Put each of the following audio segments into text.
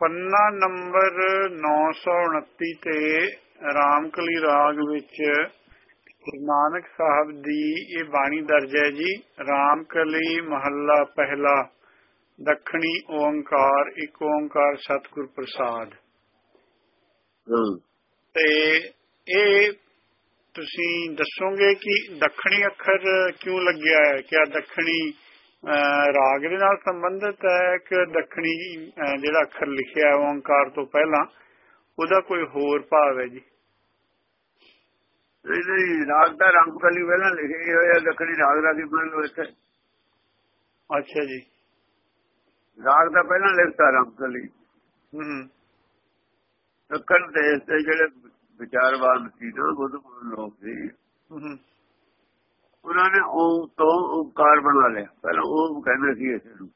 ਪੰਨਾ ਨੰਬਰ 929 ਤੇ ਰਾਮਕਲੀ ਰਾਗ ਵਿੱਚ ਨਾਨਕ ਸਾਹਿਬ ਦੀ ਇਹ ਬਾਣੀ ਦਰਜ ਹੈ ਜੀ ਰਾਮਕਲੀ ਮਹੱਲਾ ਪਹਿਲਾ ਦੱਖਣੀ ਓੰਕਾਰ ਇੱਕ ਓੰਕਾਰ ਸਤਿਗੁਰ ਪ੍ਰਸਾਦ। ਤੇ ਇਹ ਤੁਸੀਂ ਦੱਸੋਗੇ ਕਿ ਦੱਖਣੀ ਅੱਖਰ ਕਿਉਂ ਲੱਗਿਆ ਹੈ? ਕਿਆ ਦੱਖਣੀ ਰਾਗ ਦੇ ਨਾਲ ਸੰਬੰਧਿਤ ਹੈ ਕਿ ਦੱਖਣੀ ਜਿਹੜਾ ਅੱਖਰ ਲਿਖਿਆ ਹੈ ਓੰਕਾਰ ਤੋਂ ਪਹਿਲਾਂ ਉਹਦਾ ਕੋਈ ਹੋਰ ਭਾਵ ਹੈ ਜੀ? ਨਹੀਂ ਨਹੀਂ ਰਾਗ ਦਾ ਰੰਗ ਕਲੀ ਪਹਿਲਾਂ ਲਿਖੇ ਹੋਇਆ ਦੱਖਣੀ ਰਾਗ ਦਾ ਕੀ ਮਤਲਬ ਇੱਥੇ। ਅੱਛਾ ਜੀ। ਰਾਗ ਦਾ ਪਹਿਲਾਂ ਲਿਖਤਾ ਰੰਗ ਕਲੀ ਹੂੰ। ਦੱਖਣ ਦੇਸ਼ ਦੇ ਜਿਹੜੇ ਵਿਚਾਰਵਾਨ ਸੀ ਨਾ ਬੁੱਧ ਲੋਕ ਸੀ। ਹੂੰ। ਉਹਨਾਂ ਨੇ ਓਮ ਤੋਂ ਓਮਕਾਰ ਬਣਾ ਲਿਆ। ਪਹਿਲਾਂ ਓਮ ਕਹਿੰਦੇ ਸੀ ਇਸ ਨੂੰ।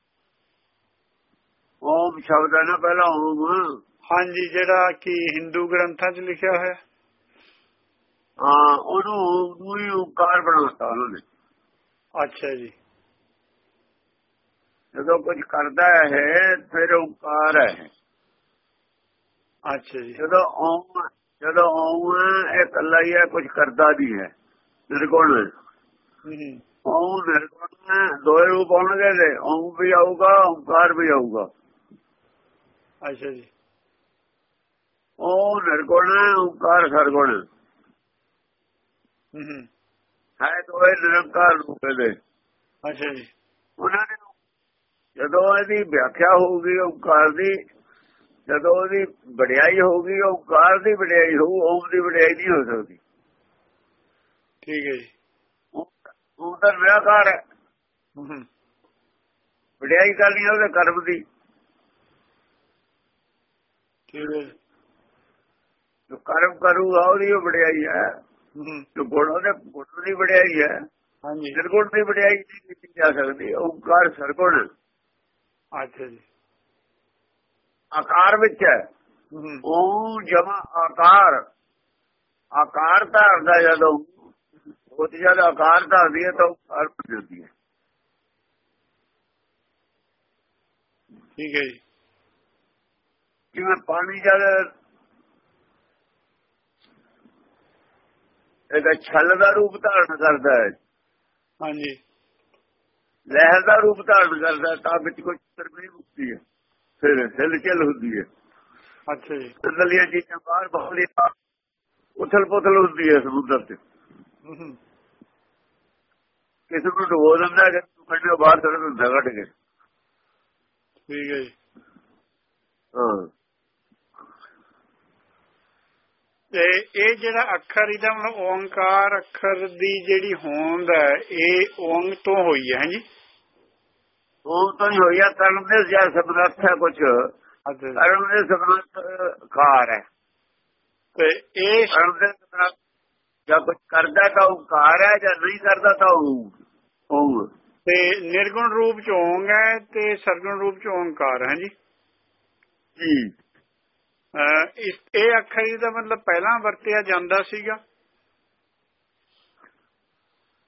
ਓਮ ਸ਼ਬਦ ਹੈ ਨਾ ਪਹਿਲਾਂ ਓਮ। ਹਾਂਜੀ ਜਿਹੜਾ ਕਿ ਹਿੰਦੂ ਗ੍ਰੰਥਾਂ 'ਚ ਲਿਖਿਆ ਹੋਇਆ। ਹੈ। ਉਹਨੂੰ ਓਮ ਹੀ ਓਮਕਾਰ ਬਣਾਤਾ ਉਹਨਾਂ ਨੇ। ਅੱਛਾ ਜੀ। ਜਦੋਂ ਕੁਝ ਕਰਦਾ ਹੈ ਫਿਰ ਓਮਕਾਰ ਹੈ। ਅੱਛਾ ਜੀ। ਜਦੋਂ ਓਮ ਜਦੋਂ ਓਮ ਇਕੱਲਾ ਹੀ ਹੈ ਕੁਝ ਕਰਦਾ ਨਹੀਂ ਹੈ। ਨਿਰਗੁਣ ਹੈ। ਹੂੰ। ਓਮ ਨਿਰਗੁਣ ਦੋਏ ਰੂਪ ਆਉਣਗੇ ਨੇ ਓਮ ਵੀ ਆਊਗਾ ਓਮਕਾਰ ਵੀ ਆਊਗਾ। ਅੱਛਾ ਜੀ। ਓਮ ਨਿਰਗੁਣ ਓਮਕਾਰ ਸਰਗੁਣ ਹੈ। ਹੂੰ ਹੈ। ਦੋਏ ਨਿਰੰਕਾਰ ਰੂਪ ਦੇ ਅੱਛਾ ਜੀ। ਉਹਨਾਂ ਨੇ ਜਦੋਂ ਇਹਦੀ ਵਿਆਖਿਆ ਹੋਊਗੀ ਓਮਕਾਰ ਦੀ ਜਦੋਂ ਉਹਦੀ ਵਡਿਆਈ ਹੋਊਗੀ ਓਮਕਾਰ ਦੀ ਵਡਿਆਈ ਹੋਊ ਓਮ ਦੀ ਵਡਿਆਈ ਨਹੀਂ ਹੋ ਸਕਦੀ। ਠੀਕ ਹੈ ਜੀ। ਉਹ ਤਾਂ ਨਿਰਾਕਾਰ ਹੈ। ਵਡਿਆਈ ਕਰਨੀ ਉਹਦੇ ਕਰਮ ਦੀ। ਹੈ ਜੀ। ਕਰਮ ਕਰੂਗਾ ਉਹਦੀ ਉਹ ਵਡਿਆਈ ਹੈ। ਜੋ ਗੁਣ ਉਹਦੇ ਗੁਣ ਦੀ ਵਡਿਆਈ ਹੈ। ਹਾਂਜੀ। ਨਿਰਗੁਣ ਦੀ ਵਡਿਆਈ ਨਹੀਂ ਕੀਤੀ ਜਾ ਸਕਦੀ ਓਮਕਾਰ ਸਰਗੁਣ। ਅੱਛਾ ਜੀ। ਆਕਾਰ ਵਿੱਚ ਹੈ। ਹੂੰ ਉਹ ਜਮਾ ਆਕਾਰ। ਆਕਾਰ ਧਾਰਦਾ ਜਦੋਂ ਉਹ ਤੇ ਜਦ ਆਕਾਰ ਧਾਰਦੀ ਹੈ ਤਾਂ ਆਕਾਰ ਬਣ ਜਾਂਦੀ ਹੈ ਠੀਕ ਹੈ ਜੀ ਜਿਵੇਂ ਪਾਣੀ ਜਦ ਇਹਦਾ ਛਲ ਦਾ ਰੂਪ ਧਾਰਨ ਕਰਦਾ ਹੈ ਹਾਂਜੀ ਲਹਿਰ ਦਾ ਰੂਪ ਧਾਰਨ ਕਰਦਾ ਹੈ ਤਾਂ ਵਿੱਚ ਕੋਈ ਤਰਮੀ ਮੁਕਤੀ ਹੈ ਫਿਰ ਹਿਲਚਲ ਹੁੰਦੀ ਹੈ ਅੱਛਾ ਜੀ ਅੰਦਰਲੀਆਂ ਚੀਜ਼ਾਂ ਬਾਹਰ ਬਾਹਰ ਉਥਲ ਪੁਥਲ ਹੁੰਦੀ ਹੈ ਸਮੁੰਦਰ ਤੇ ਹੂੰ ਕਿਸੇ ਨੂੰ ਡੁਬੋ ਦਿੰਦਾ ਹੈ ਕਿ ਕੰਡੇ ਬਾਹਰ ਚੜ ਦਿੰਦਾ ਘਟ ਕੇ। ਠੀਕ ਹੈ ਜੀ। ਹਾਂ। ਤੇ ਇਹ ਜਿਹੜਾ ਅੱਖਰ ਇਹਦਾ ਮਤਲਬ ਓੰਕਾਰ ਅੱਖਰ ਦੀ ਜਿਹੜੀ ਹੋਂਦ ਹੈ ਇਹ ਓੰਗ ਤੋਂ ਹੋਈ ਹੈ ਜੀ? ਉਹ ਤਾਂ ਹੀ ਹੋਇਆ ਕਰਨ ਦੇ ਜਿਆ ਸਮਰੱਥ ਹੈ ਕੁਝ। ਕਰਨ ਦੇ ਸਮਰੱਥ ਕਾਰ ਹੈ। ਤੇ ਇਹ ਜਾਂ ਕੁਝ ਕਰਦਾ ਤਾਂ ਉਹ ਕਾਰ ਹੈ ਜਾਂ ਨਹੀਂ ਕਰਦਾ ਤਾਂ ਉਹ ਤੇ ਨਿਰਗੁਣ ਰੂਪ ਚ ਓੰਗ ਹੈ ਤੇ ਸਰਗੁਣ ਰੂਪ ਚ ਓੰਕਾਰ ਹੈ ਜੀ। ਜੀ। ਇਸ ਇਹ ਅੱਖਰ ਇਹਦਾ ਮਤਲਬ ਪਹਿਲਾਂ ਵਰਤਿਆ ਜਾਂਦਾ ਸੀਗਾ।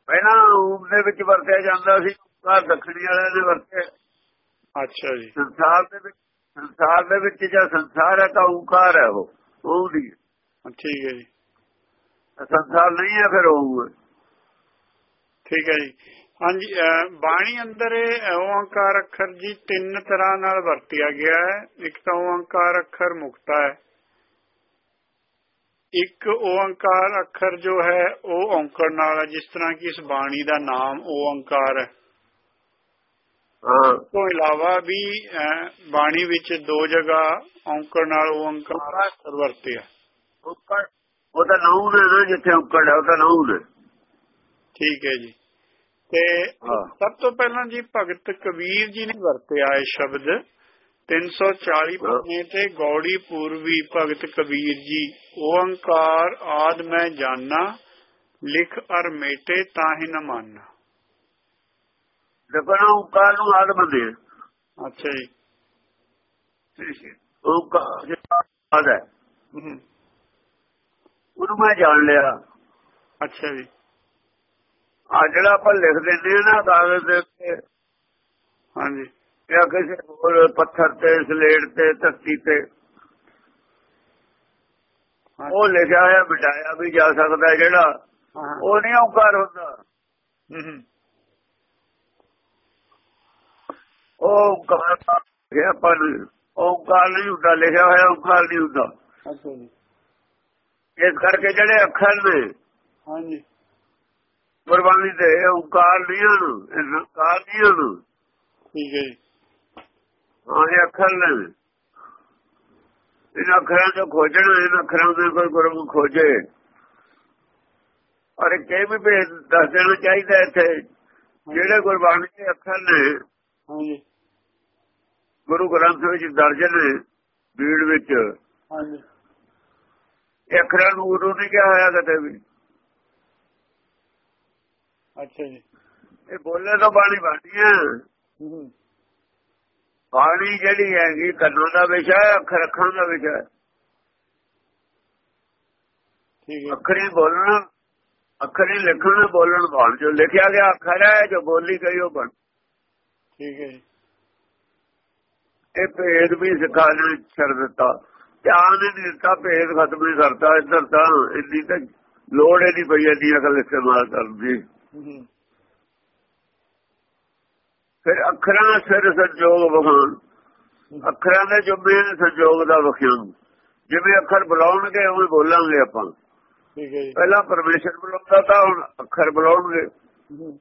ਪਹਿਲਾਂ ਊਮ ਦੇ ਵਿੱਚ ਵਰਤਿਆ ਜਾਂਦਾ ਸੀ ਕਾਰ ਦੱਖਣੀ ਵਾਲਿਆਂ ਨੇ ਵਰਤਿਆ। ਅੱਛਾ ਜੀ। ਸੰਸਾਰ ਦੇ ਵਿੱਚ ਸੰਸਾਰ ਦੇ ਵਿੱਚ ਜਾਂ ਸੰਸਾਰ ਹੈ ਤਾਂ ਓਂਕਾਰ ਹੈ ਉਹ ਉਹ ਦੀ ਠੀਕ ਹੈ ਜੀ। ਸੰਸਾਰ ਨਹੀਂ ਹੈ ਫਿਰ ਉਹ ਠੀਕ ਹੈ ਜੀ। ਹਾਂਜੀ ਬਾਣੀ ਅੰਦਰ ਓੰਕਾਰ ਅੱਖਰ ਜੀ ਤਿੰਨ ਤਰ੍ਹਾਂ ਨਾਲ ਵਰਤਿਆ ਗਿਆ ਹੈ। ਇੱਕ ਤਾਂ ਓੰਕਾਰ ਅੱਖਰ ਮੁਕਤਾ ਹੈ। ਇੱਕ ਓੰਕਾਰ ਅੱਖਰ ਜੋ ਹੈ ਉਹ ਔਂਕੜ ਨਾਲ ਹੈ ਜਿਸ ਤਰ੍ਹਾਂ ਕਿ ਇਸ ਬਾਣੀ ਦਾ ਨਾਮ ਓੰਕਾਰ ਹੈ। ਹਾਂ। ਤੋਂ ਇਲਾਵਾ ਵੀ ਬਾਣੀ ਵਿੱਚ ਦੋ ਜਗ੍ਹਾ ਔਂਕੜ ਨਾਲ ਓੰਕਾਰ ਅੱਖਰ ਵਰਤਿਆ ਓਂਕਾਰ ਉਹ ਤਾਂ ਨਾਉ ਨੇ ਨਾ ਜਿੱਥੇ ਓਂਕਾਰ ਹੈ ਉਹ ਤਾਂ ਨਾਉ ਨੇ ਠੀਕ ਹੈ ਜੀ। ਤੇ। ਸਭ ਤੋਂ ਪਹਿਲਾਂ ਜੀ ਭਗਤ ਕਬੀਰ ਜੀ ਨੇ ਵਰਤਿਆ ਇਹ ਸ਼ਬਦ। 340 ਪੰਨੇ ਤੇ ਗੌੜੀ ਪੂਰਵੀ ਭਗਤ ਕਬੀਰ ਜੀ ਓੰਕਾਰ ਆਦ ਮੈਂ ਜਾਣਾ ਲਿਖ ਅਰ ਮੇਟੇ ਤਾਹਿ ਨ ਮਾਨਾ ਦੇਖੋ ਨਾ ਓਂਕਾਰ ਨੂੰ ਆਦ ਬੰਦੇ ਅੱਛਾ ਜੀ। ਓਂਕਾਰ ਆਦ ਹੈ। ਉਹਨੂੰ ਮੈਂ ਜਾਣ ਲਿਆ। ਅੱਛਾ ਜੀ। ਆ ਜਿਹੜਾ ਆਪਾਂ ਲਿਖ ਦਿੰਦੇ ਆ ਨਾ ਕਾਗਜ਼ ਦੇ ਉੱਤੇ। ਹਾਂਜੀ। ਜਾਂ ਕਿਸੇ ਹੋਰ ਪੱਥਰ ਤੇ ਸਲੇਟ ਤੇ ਧਰਤੀ ਤੇ। ਉਹ ਲਿਖਿਆ ਹੋਇਆ ਮਿਟਾਇਆ ਵੀ ਜਾ ਸਕਦਾ ਜਿਹੜਾ। ਉਹ ਨਹੀਂ ਓੰਕਾਰ ਹੁੰਦਾ। ਉਹ ਓੰਕਾਰ ਲਿਖਿਆ ਆਪਾਂ ਨੂੰ। ਓੰਕਾਰ ਨਹੀਂ ਹੁੰਦਾ ਲਿਖਿਆ ਹੋਇਆ ਓੰਕਾਰ ਨਹੀਂ ਹੁੰਦਾ। ਅੱਛਾ ਜੀ। ਇਸ ਕਰਕੇ ਜਿਹੜੇ ਅੱਖਰ ਨੇ ਹਾਂਜੀ। ਗੁਰਬਾਣੀ ਦੇ ਓੰਕਾਰ ਹਨ ਇਹ ਓੰਕਾਰ ਹਨ ਠੀਕ ਹੈ ਹਾਂ ਇਹ ਅੱਖਰ ਨੇ। ਇਹਨਾਂ ਅੱਖਰਾਂ ਤੋਂ ਖੋਜਣਾ ਇਹਨਾਂ ਅੱਖਰਾਂ ਦੇ ਕੋਈ ਗੁਰੂ ਖੋਜੇ। ਔਰ ਇਹ ਵੀ ਭੇਦ ਦੱਸ ਦੇਣਾ ਚਾਹੀਦਾ ਇੱਥੇ ਜਿਹੜੇ ਗੁਰਬਾਣੀ ਦੇ ਅੱਖਰ ਨੇ ਹਾਂਜੀ। ਗੁਰੂ ਗ੍ਰੰਥ ਵਿੱਚ ਦਰਜ ਨੇ ਬੀੜ ਵਿੱਚ। ਹਾਂਜੀ। ਇਹ ਅੱਖਰਾਂ ਨੂੰ ਗੁਰੂ ਨਹੀਂ ਕਿਹਾ ਹੋਇਆ ਕਦੇ ਵੀ। ਅੱਛਾ ਜੀ। ਇਹ ਬੋਲੇ ਤਾਂ ਬਾਣੀ ਬਾਣੀ ਹੈ ਬਾਣੀ ਜਿਹੜੀ ਹੈਗੀ ਕੰਨਾਂ ਦਾ ਵਿਸ਼ਾ ਹੈ ਅੱਖਰ ਅੱਖਾਂ ਦਾ ਵਿਸ਼ਾ ਹੈ। ਠੀਕ ਹੈ। ਅੱਖਰੀ ਬੋਲਣਾ ਅੱਖਰੀ ਲਿਖਣ ਬੋਲਣ ਬਾਣ ਜੋ ਲਿਖਿਆ ਗਿਆ ਅੱਖਰ ਹੈ ਜੋ ਬੋਲੀ ਗਈ ਉਹ ਬਣ। ਠੀਕ ਹੈ ਇਹ ਭੇਦ ਵੀ ਸਿਖਾ ਨੇ ਛੱਡ ਦਿੱਤਾ। ਧਿਆਨ ਹੀ ਦਿੱਤਾ ਭੇਦ ਖਤਮ ਨਹੀਂ ਕਰਤਾ ਇੱਧਰ ਤਾਂ। ਇੰਨੀ ਤਾਂ ਲੋੜ ਹੀ ਨਹੀਂ ਪਈ ਇੰਨੀ ਅਕਲ ਇਸਤੇਮਾਲ ਕਰਨ ਦੀ। ਹੂੰ ਹੂੰ ਫਿਰ ਅੱਖਰਾਂ ਸਿਰ ਸੰਜੋਗ ਬਖਾਨ ਅੱਖਰਾਂ ਦੇ ਜੁਮੇ ਸੰਜੋਗ ਦਾ ਬਖਾਨ ਜਿਵੇਂ ਅੱਖਰ ਬੁਲਾਉਣਗੇ ਉਵੇਂ ਬੋਲਾਂਗੇ ਆਪਾਂ। ਠੀਕ ਹੈ ਜੀ। ਪਹਿਲਾਂ ਪਰਮੇਸ਼ਰ ਬੁਲਾਉਂਦਾ ਤਾਂ ਹੁਣ ਅੱਖਰ ਬੁਲਾਉਣਗੇ। ਹੂੰ ਹੂੰ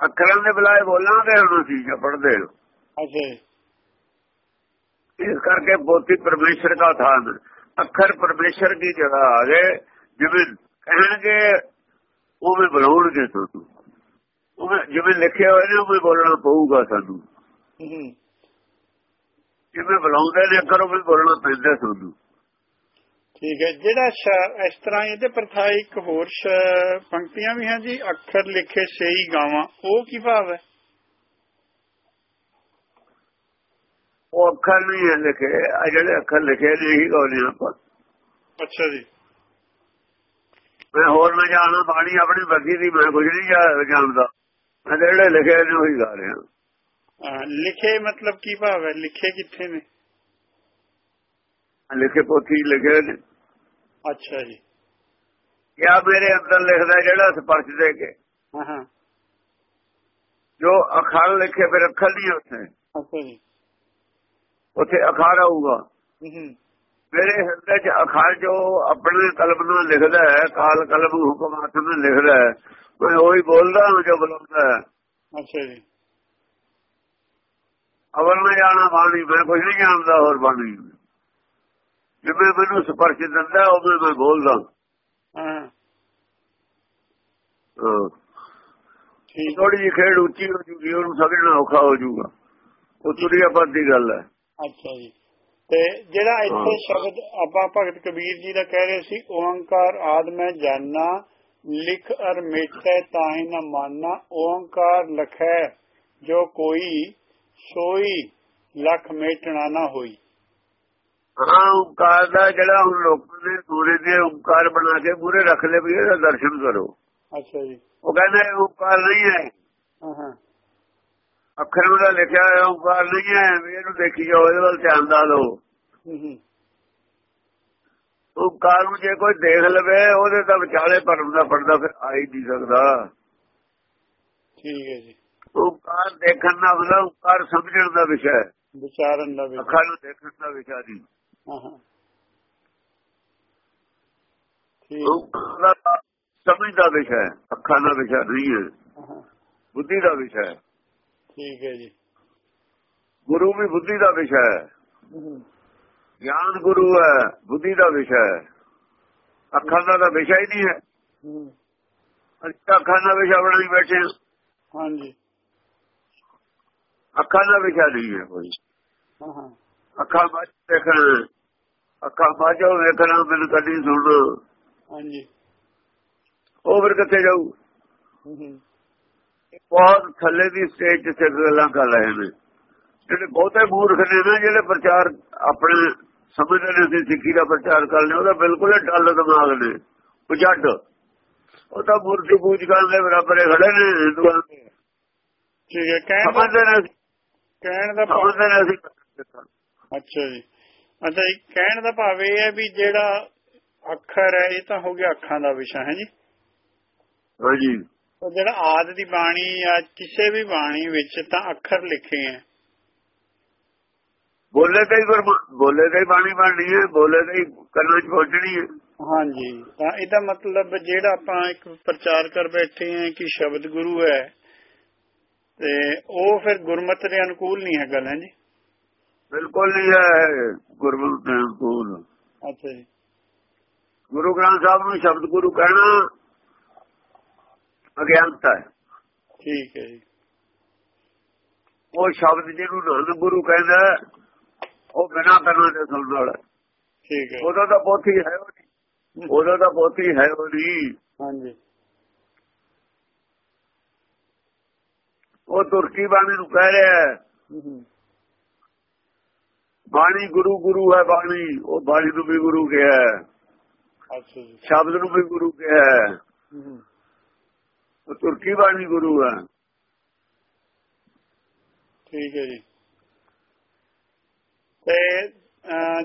ਅੱਖਰਾਂ ਦੇ ਬੁਲਾਏ ਬੋਲਾਂਗੇ ਹੁਣ ਅਸੀਂ ਜੇ ਪੜ੍ਹਦੇ ਹਾਂ। ਅੱਛਾ ਇਸ ਕਰਕੇ ਬੋਤੀ ਪਰਮੇਸ਼ਰ ਦਾ ਥਾਨ ਅੱਖਰ ਪਰਮੇਸ਼ਰ ਦੀ ਜਗ੍ਹਾ ਆ ਗਏ। ਜਿਵੇਂ ਕਹਿਣਗੇ ਉਵੇਂ ਬੁਲਾਉਣਗੇ ਤੁਹਾਨੂੰ। ਉਵੇਂ ਜਿਵੇਂ ਲਿਖਿਆ ਹੋਇਆ ਨੇ ਉਵੇਂ ਬੋਲਣਾ ਪਊਗਾ ਸਾਨੂੰ। ਹੂੰ। ਹੂੰ ਜਿਵੇਂ ਬੁਲਾਉਂਦੇ ਨੇ ਅੱਖਰ ਉਵੇਂ ਬੋਲਣਾ ਪੈਂਦਾ ਤੁਹਾਨੂੰ ਠੀਕ ਹੈ। ਜਿਹੜਾ ਇਸ ਤਰ੍ਹਾਂ ਇਹਦੇ ਪ੍ਰਥਾ ਇੱਕ ਹੋਰ ਪੰਕਤੀਆਂ ਵੀ ਹਨ ਜੀ। ਅੱਖਰ ਲਿਖੇ ਸਹੀ ਗਾਵਾਂ ਉਹ ਕੀ ਭਾਵ ਹੈ? ਉਹ ਅੱਖਰ ਨਹੀਂ ਹੈ ਲਿਖੇ ਆ ਜਿਹੜੇ ਅੱਖਰ ਲਿਖੇ ਨੇ ਇਹੀ ਗਾਉਂਦੇ ਆਪਾਂ। ਅੱਛਾ ਜੀ। ਮੈਂ ਹੋਰ ਨਾ ਜਾਣਾ ਬਾਣੀ ਆਪਣੀ ਵਰਗੀ ਦੀ ਮੈਂ ਕੁਝ ਨਹੀਂ ਜਾਣਦਾ। ਮੈਂ ਜਿਹੜੇ ਲਿਖੇ ਨੇ ਉਹੀ ਗਾ ਰਿਹਾ। ਲਿਖੇ ਮਤਲਬ ਕੀ ਭਾਵ ਹੈ? ਲਿਖੇ ਕਿੱਥੇ ਨੇ? ਲਿਖੇ ਪੋਥੀ ਲਿਖੇ ਨੇ। ਅੱਛਾ ਜੀ। ਕਿਆ ਮੇਰੇ ਅੰਦਰ ਲਿਖਦਾ ਜਿਹੜਾ ਸਪਰਸ਼ ਦੇ ਕੇ? ਹਾਂ ਹਾਂ। ਜੋ ਅਖਰ ਲਿਖੇ ਫਿਰ ਅੱਖਰ ਨਹੀਂ ਉੱਥੇ। ਅੱਛਾ ਜੀ। ਉੱਥੇ ਅਖਰ ਆਊਗਾ ਮੇਰੇ ਹਿਰਦੇ 'ਚ ਅਖਰ ਜੋ ਆਪਣੇ ਕਲਮ ਨਾਲ ਲਿਖਦਾ ਹੈ ਕਾਲ ਕਲਮ ਹੁਕਮ ਹੱਥ ਨਾਲ ਲਿਖਦਾ ਹੈ ਮੈਂ ਉਹੀ ਬੋਲਦਾ ਹਾਂ ਜੋ ਬੁਲਾਉਂਦਾ ਹੈ। ਅੱਛਾ ਜੀ। ਅਵਰ ਮੈਂ ਜਾਣਾ ਬਾਣੀ ਮੈਂ ਕੁਝ ਨਹੀਂ ਜਾਣਦਾ ਹੋਰ ਬਾਣੀ। ਜਿਵੇਂ ਮੈਨੂੰ ਸਪਰਸ਼ ਦਿੰਦਾ ਉਵੇਂ ਮੈਂ ਬੋਲਦਾ। ਹਾਂ। ਥੋੜੀ ਜਿਹੀ ਖੇਡ ਉੱਚੀ ਹੋ ਜੂਗੀ ਉਹਨੂੰ ਸਮਝਣਾ ਔਖਾ ਹੋ ਜੂਗਾ। ਉਹ ਤੁਰਿਆ ਪਰ ਦੀ ਗੱਲ ਹੈ। ਅੱਛਾ ਜੀ। ਤੇ ਜਿਹੜਾ ਇੱਥੇ। ਸ਼ਬਦ ਆਪਾਂ ਭਗਤ ਕਬੀਰ ਜੀ ਦਾ ਕਹਿ ਰਹੇ ਸੀ ਓੰਕਾਰ ਆਦ ਮੈਂ ਜਾਣਾ ਲਿਖ ਅਰ ਮੇਟੈ ਤਾਹਿ ਨ ਮਾਨਾ ਓੰਕਾਰ ਲਖੈ ਜੋ ਕੋਈ ਸੋਈ ਲਖ ਮੇਟਣਾ ਨਾ ਹੋਈ। ਓਂਕਾਰ ਦਾ ਜਿਹੜਾ ਹੁਣ ਲੋਕਾਂ ਨੇ ਸੂਰਜ ਦੇ ਓਂਕਾਰ ਬਣਾ ਕੇ ਪੂਰੇ ਰੱਖ ਲਏ ਵੀ ਇਹਦਾ ਦਰਸ਼ਨ ਕਰੋ। ਅੱਛਾ ਜੀ। ਉਹ ਕਹਿੰਦੇ ਓਂਕਾਰ ਨਹੀਂ ਹੈ। ਹਾਂ ਹਾਂ। ਅੱਖਰਾਂ ਦਾ ਲਿਖਿਆ ਹੋਇਆ ਓਂਕਾਰ ਨਹੀਂ ਹੈ ਵੀ ਇਹਨੂੰ ਦੇਖੀ ਜਾਓ ਇਹਦੇ ਵੱਲ ਧਿਆਨ ਦਾ ਲਓ ਓਂਕਾਰ ਨੂੰ ਜੇ ਕੋਈ ਦੇਖ ਲਵੇ ਉਹਦੇ ਤਾਂ ਵਿਚਾਲੇ ਭਰਮ ਦਾ ਪਰਦਾ ਫਿਰ ਆ ਹੀ ਨਹੀਂ ਸਕਦਾ। ਠੀਕ ਹੈ ਜੀ। ਓਂਕਾਰ ਦੇਖਣ ਦਾ ਮਤਲਬ ਓਂਕਾਰ ਸਮਝਣ ਦਾ ਵਿਸ਼ਾ ਹੈ। ਵਿਚਾਰਨ ਦਾ ਵੀ ਅੱਖਾਂ ਨੂੰ ਦੇਖਣ ਦਾ ਵਿਸ਼ਾ ਨਹੀਂ। ਹਾਂ ਓਂਕਾਰ ਸਮਝ ਦਾ ਵਿਸ਼ਾ ਹੈ ਅੱਖਾਂ ਦਾ ਵਿਸ਼ਾ ਨਹੀਂ ਹਾਂ। ਬੁੱਧੀ ਦਾ ਵਿਸ਼ਾ ਹੈ। ਠੀਕ ਹੈ ਜੀ। ਗੁਰੂ ਵੀ ਬੁੱਧੀ ਦਾ ਵਿਸ਼ਾ ਹੈ। ਗਿਆਨ ਗੁਰੂ ਹੈ ਬੁੱਧੀ ਦਾ ਵਿਸ਼ਾ ਹੈ। ਅੱਖਾਂ ਦਾ ਤਾਂ ਵਿਸ਼ਾ ਹੀ ਨਹੀਂ ਹੈ। ਅੱਖਾਂ ਦਾ ਵਿਸ਼ਾ ਬਣਾਈ ਬੈਠੇ ਹਾਂ। ਹਾਂਜੀ। ਅੱਖਾਂ ਦਾ ਵਿਸ਼ਾ ਨਹੀਂ ਹੈ ਕੋਈ। ਅੱਖਾਂ ਬਾਝ ਦੇਖਣ ਅੱਖਾਂ ਬਾਝੋਂ ਵੇਖਣਾ ਮੈਨੂੰ ਕਦੀ ਸੁਣ ਹਾਂਜੀ। ਉਹ ਫਿਰ ਕਿੱਥੇ ਜਾਊ? ਬਹੁਤ ਥੱਲੇ ਦੀ ਸਟੇਜ ਤੇ ਸਿਰ ਗੱਲਾਂ ਕਰ ਰਹੇ ਨੇ। ਜਿਹੜੇ ਬਹੁਤੇ ਮੂਰਖ ਨੇ ਨਾ ਜਿਹੜੇ ਪ੍ਰਚਾਰ ਆਪਣੇ ਸਮਝਦੇ ਨੇ ਅਸੀਂ ਸਿੱਖੀ ਦਾ ਪ੍ਰਚਾਰ ਕਰਨੇ ਉਹਦਾ ਬਿਲਕੁਲ ਹੀ ਡੱਲ ਦਿਮਾਗ ਨੇ ਉਹ ਜੱਟ ਉਹ ਤਾਂ ਮੂਰਤੀ ਪੂਜ ਕਰਨ ਦੇ ਬਰਾਬਰ ਖੜੇ ਨੇ ਹਿੰਦੂਆਂ ਦੇ ਠੀਕ ਹੈ ਕਹਿਣ ਦਾ ਸਮਝਦੇ ਨੇ ਕਹਿਣ ਦਾ ਭਾਵ ਸਮਝਦੇ ਨੇ ਅਸੀਂ। ਅੱਛਾ ਜੀ। ਅੱਛਾ ਜੀ ਕਹਿਣ ਦਾ ਭਾਵ ਇਹ ਹੈ ਵੀ ਜਿਹੜਾ ਅੱਖਰ ਹੈ ਇਹ ਤਾਂ ਹੋ ਗਿਆ ਅੱਖਾਂ ਦਾ ਵਿਸ਼ਾ ਹੈ ਜੀ? ਹਾਂਜੀ। ਉਹ ਜਿਹੜਾ ਆਦ ਦੀ ਬਾਣੀ ਜਾਂ ਕਿਸੇ ਵੀ ਬਾਣੀ ਵਿੱਚ ਤਾਂ ਅੱਖਰ ਲਿਖੇ ਹੈ ਬੋਲੇ ਤੇ ਹੀ ਬੋਲੇ ਤੇ ਬਾਣੀ ਬਣਨੀ ਹੈ ਬੋਲੇ ਤੇ ਹੀ ਕੰਨਾਂ 'ਚ ਪਹੁੰਚਣੀ ਹੈ। ਹਾਂਜੀ ਤਾਂ ਇਹਦਾ ਮਤਲਬ ਜਿਹੜਾ ਆਪਾਂ ਇੱਕ ਪ੍ਰਚਾਰ ਕਰ ਬੈਠੇ ਹਾਂ ਕਿ ਸ਼ਬਦ ਗੁਰੂ ਹੈ ਤੇ ਉਹ ਫਿਰ ਗੁਰਮਤਿ ਦੇ ਅਨੁਕੂਲ ਨਹੀਂ ਹੈ ਗੱਲ ਹੈ ਜੀ? ਬਿਲਕੁਲ ਨਹੀਂ ਹੈ ਗੁਰਮੁਖ ਦੇ ਅਨੁਕੂਲ। ਅੱਛਾ ਜੀ। ਗੁਰੂ ਗ੍ਰੰਥ ਸਾਹਿਬ ਨੂੰ ਸ਼ਬਦ ਗੁਰੂ ਕਹਿਣਾ ਅਗਿਆਨਤਾ ਹੈ। ਠੀਕ ਹੈ ਜੀ। ਉਹ ਸ਼ਬਦ ਜਿਹਨੂੰ ਨਾਨਕ ਗੁਰੂ ਕਹਿੰਦਾ ਉਹ ਬਿਨਾਂ ਕੰਨਾਂ ਦੇ ਹੈ। ਠੀਕ ਹੈ। ਉਹਦਾ ਤਾਂ ਪੋਥੀ ਹੈ ਉਹ ਨਹੀਂ। ਉਹਦਾ ਤਾਂ ਪੋਥੀ ਹੈ ਉਹ ਨਹੀਂ। ਹਾਂਜੀ। ਉਹ ਤੁਰਕੀ ਬਾਣੀ ਨੂੰ ਕਹਿ ਰਿਹਾ ਹੈ। ਬਾਣੀ ਗੁਰੂ ਗੁਰੂ ਹੈ ਬਾਣੀ ਉਹ ਬਾਣੀ ਨੂੰ ਵੀ ਗੁਰੂ ਕਿਹਾ ਅੱਛਾ ਜੀ। ਸ਼ਬਦ ਨੂੰ ਵੀ ਗੁਰੂ ਕਿਹਾ ਤੁਰਕੀ ਬਾਣੀ ਗੁਰੂ ਹੈ। ਠੀਕ ਹੈ ਜੀ। ਤੇ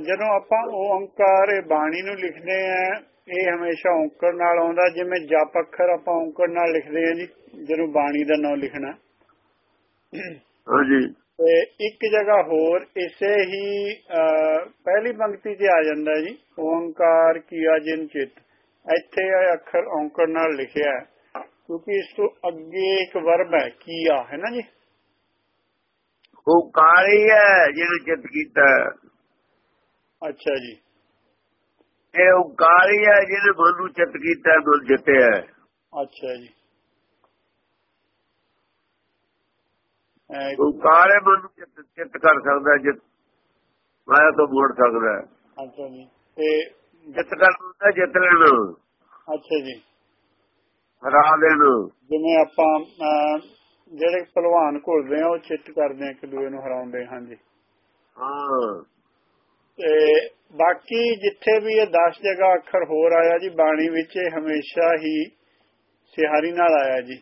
ਜਦੋਂ ਆਪਾਂ ਓੰਕਾਰ ਇਹ ਬਾਣੀ ਨੂੰ ਲਿਖਦੇ ਆ ਇਹ ਹਮੇਸ਼ਾ ਓੰਕਾਰ ਨਾਲ ਆਉਂਦਾ ਜਿਵੇਂ ਜਪ ਅੱਖਰ ਆਪਾਂ ਓੰਕਾਰ ਨਾਲ ਲਿਖਦੇ ਆ ਜੀ ਜਦੋਂ ਬਾਣੀ ਦਾ ਨਾਮ ਲਿਖਣਾ। ਹਾਂਜੀ ਤੇ ਇੱਕ ਜਗ੍ਹਾ ਹੋਰ ਇਸੇ ਹੀ ਪਹਿਲੀ ਪੰਕਤੀ 'ਚ ਆ ਜਾਂਦਾ ਜੀ ਓੰਕਾਰ ਕੀਆ ਜਿਨ ਚਿਤ। ਇੱਥੇ ਇਹ ਅੱਖਰ ਓੰਕਾਰ ਨਾਲ ਲਿਖਿਆ ਹੈ। ਕਿਉਂਕਿ ਇਸ ਤੋਂ ਅੱਗੇ ਇੱਕ ਵਰਬ ਹੈ ਕੀਆ ਹੈ ਨਾ ਜੀ ਉਹ ਕਾਲੀ ਹੈ ਜਿਹਨੇ ਚਿੱਤ ਕੀਤਾ ਹੈ। ਅੱਛਾ ਜੀ ਇਹ ਉਹ ਕਾਲੀ ਹੈ ਜਿਹਨੇ ਨੂੰ ਚਿੱਤ ਕੀਤਾ ਹੈ, ਮਨ ਜਿੱਤਿਆ ਹੈ। ਅੱਛਾ ਜੀ ਕਾਲੇ ਮਨ ਨੂੰ ਚਿੱਤ ਚਿੱਤ ਕਰ ਸਕਦਾ ਹੈ, ਜਿੱਤ ਮਾਇਆ ਤੋਂ ਮੋੜ ਸਕਦਾ ਹੈ। ਅੱਛਾ ਜੀ ਤੇ ਜਿੱਤ ਕਰ ਜਿੱਤ ਲੈਣਾ ਅੱਛਾ ਜੀ ਹਰਾ ਦੇਣਾ ਜਿਵੇਂ ਆਪਾਂ ਜਿਹੜੇ ਪਹਿਲਵਾਨ ਘੁਲਦੇ ਆ ਉਹ ਚਿੱਤ ਕਰਦੇ ਆ ਇੱਕ ਦੂਏ ਨੂੰ ਹਰਾਉਂਦੇ ਹਾਂਜੀ। ਹਾਂ। ਤੇ ਬਾਕੀ ਜਿੱਥੇ ਵੀ ਇਹ 10 ਜਗ੍ਹਾ ਅੱਖਰ ਹੋਰ ਆਇਆ ਜੀ ਬਾਣੀ ਵਿੱਚ ਇਹ ਹਮੇਸ਼ਾ ਹੀ ਸਿਹਾਰੀ ਨਾਲ ਆਇਆ ਜੀ।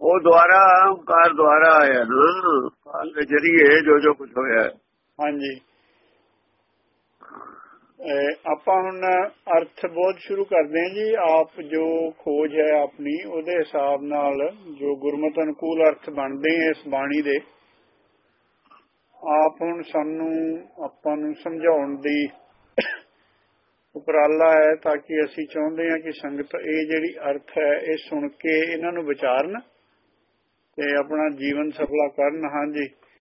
ਉਹ ਦੁਆਰਾ ਓੰਕਾਰ ਦੁਆਰਾ ਆਇਆ ਨਾ। ਓੰਕਾਰ ਦੇ ਜਰੀਏ ਜੋ ਜੋ ਕੁਝ ਹੋਇਆ। ਹਾਂਜੀ। ਆਪਾਂ ਹੁਣ ਅਰਥ ਬੋਧ ਸ਼ੁਰੂ ਕਰਦੇ ਹਾਂ ਜੀ। ਆਪ ਜੋ ਖੋਜ ਹੈ ਆਪਣੀ, ਉਹਦੇ ਹਿਸਾਬ ਨਾਲ ਜੋ ਗੁਰਮਤ ਅਨੁਕੂਲ ਅਰਥ ਬਣਦੇ ਆ ਇਸ ਬਾਣੀ ਦੇ, ਆਪ ਹੁਣ ਸਾਨੂੰ ਆਪਾਂ ਨੂੰ ਸਮਝਾਉਣ ਦੀ ਉਪਰਾਲਾ ਹੈ ਤਾਂ ਕਿ ਅਸੀਂ ਚਾਹੁੰਦੇ ਹਾਂ ਕਿ ਸੰਗਤ ਇਹ ਜਿਹੜੀ ਅਰਥ ਹੈ, ਇਹ ਸੁਣ ਕੇ ਇਹਨਾਂ ਨੂੰ ਵਿਚਾਰਨ ਤੇ ਆਪਣਾ ਜੀਵਨ ਸਫਲਾ ਕਰਨ। ਹਾਂਜੀ